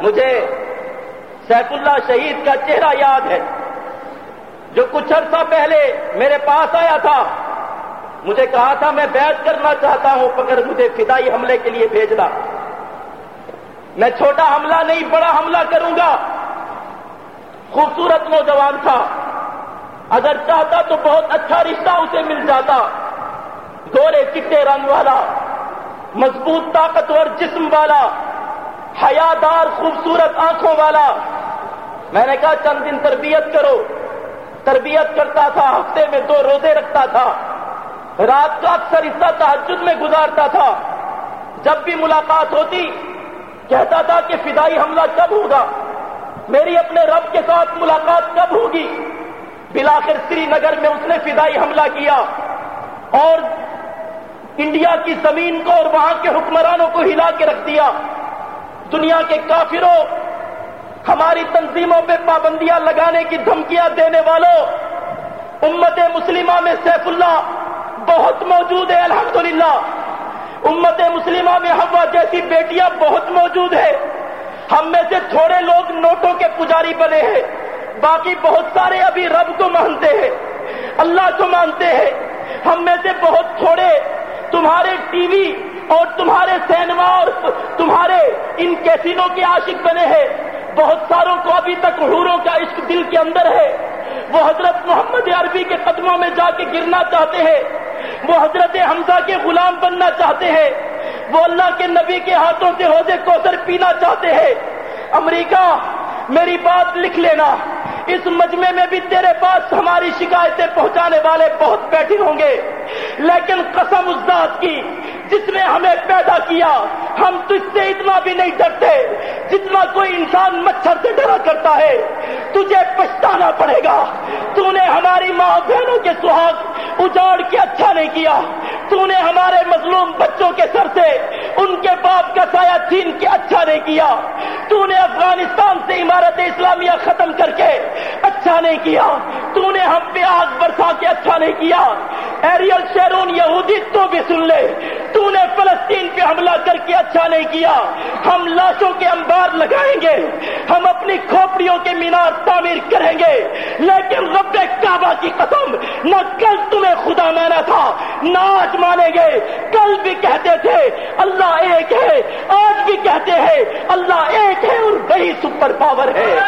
مجھے سیف اللہ شہید کا چہرہ یاد ہے جو کچھ عرصہ پہلے میرے پاس آیا تھا۔ مجھے کہا تھا میں بیعت کرنا چاہتا ہوں، مگر مجھے فدائی حملے کے لیے بھیجنا۔ میں چھوٹا حملہ نہیں، بڑا حملہ کروں گا۔ خوبصورت نوجوان تھا۔ اگر چاہتا تو بہت اچھا رشتہ اسے مل جاتا۔ گورے، چٹے رنگ والا، مضبوط طاقتور جسم والا۔ حیادار خوبصورت آنکھوں والا۔ میں نے کہا، چند دن تربیت کرو۔ تربیت کرتا تھا، ہفتے میں دو روزے رکھتا تھا۔ رات کا اکثر حصہ تحجد میں گزارتا تھا۔ جب بھی ملاقات ہوتی، کہتا تھا کہ فدائی حملہ کب ہوگا؟ میری اپنے رب کے ساتھ ملاقات کب ہوگی؟ بلاخر سری نگر میں اس نے فدائی حملہ کیا۔ اور انڈیا کی زمین کو اور وہاں کے حکمرانوں کو ہلا کے رکھ دیا۔ دنیا کے کافروں، ہماری تنظیموں پہ پابندیاں لگانے کی دھمکیاں دینے والوں، امت مسلمہ میں سیف اللہ بہت موجود ہے، الحمدللہ۔ امت مسلمہ میں ہوا جیسی بیٹیاں بہت موجود ہے ہم میں سے تھوڑے لوگ نوٹوں کے پجاری بنے ہیں۔ باقی بہت سارے ابھی رب کو مانتے ہیں۔ اللہ کو مانتے ہیں۔ ہم میں سے بہت تھوڑے، تمہارے ٹی وی اور تمہارے سینما اور تمہارے ان کیسینوں کے عاشق بنے ہیں۔ بہت ساروں کو ابھی تک حوروں کا عشق دل کے اندر ہے۔ وہ حضرت محمد عربی کے قدموں میں جا کے گرنا چاہتے ہیں۔ وہ حضرت حمزہ کے غلام بننا چاہتے ہیں۔ وہ اللہ کے نبی کے ہاتھوں سے حوضے کوثر پینا چاہتے ہیں۔ امریکہ، میری بات لکھ لینا۔ اس مجمع میں بھی تیرے پاس ہماری شکایتیں پہنچانے والے بہت بیٹھے ہوں گے۔ لیکن قسم اس ذات کی جس نے ہمیں پیدا کیا۔ ہم تجھ سے اتنا بھی نہیں ڈرتے جتنا کوئی انسان مچھر سے ڈرا کرتا ہے۔ تجھے پچھتانا پڑے گا۔ تو نے ہماری ماں بہنوں کے سہاگ اجاڑ کے اچھا نہیں کیا۔ تو نے ہمارے مظلوم بچوں کے سر سے ان کے باپ کا سایہ چھین کے اچھا نہیں کیا۔ تو نے افغانستان سے عمارت اسلامیہ ختم کر کے اچھا نہیں کیا۔ تو نے ہم پہ آگ برسا کے اچھا نہیں کیا۔ ایریل شیرون یہودی تو بھی سن لے۔ تو نے فلسطین پہ حملہ کر کے اچھا نہیں کیا۔ ہم لاشوں کے انبار لگائیں گے۔ ہم اپنی کھوپڑیوں کے مینار تعمیر کریں گے۔ لیکن کعبہ کی قسم، نہ کل تمہیں خدا مانا تھا، نہ آج مانیں گے۔ کل بھی کہتے تھے، اللہ ایک ہے۔ آج بھی کہتے ہیں، اللہ ایک ہے اور وہی سپر پاور ہے۔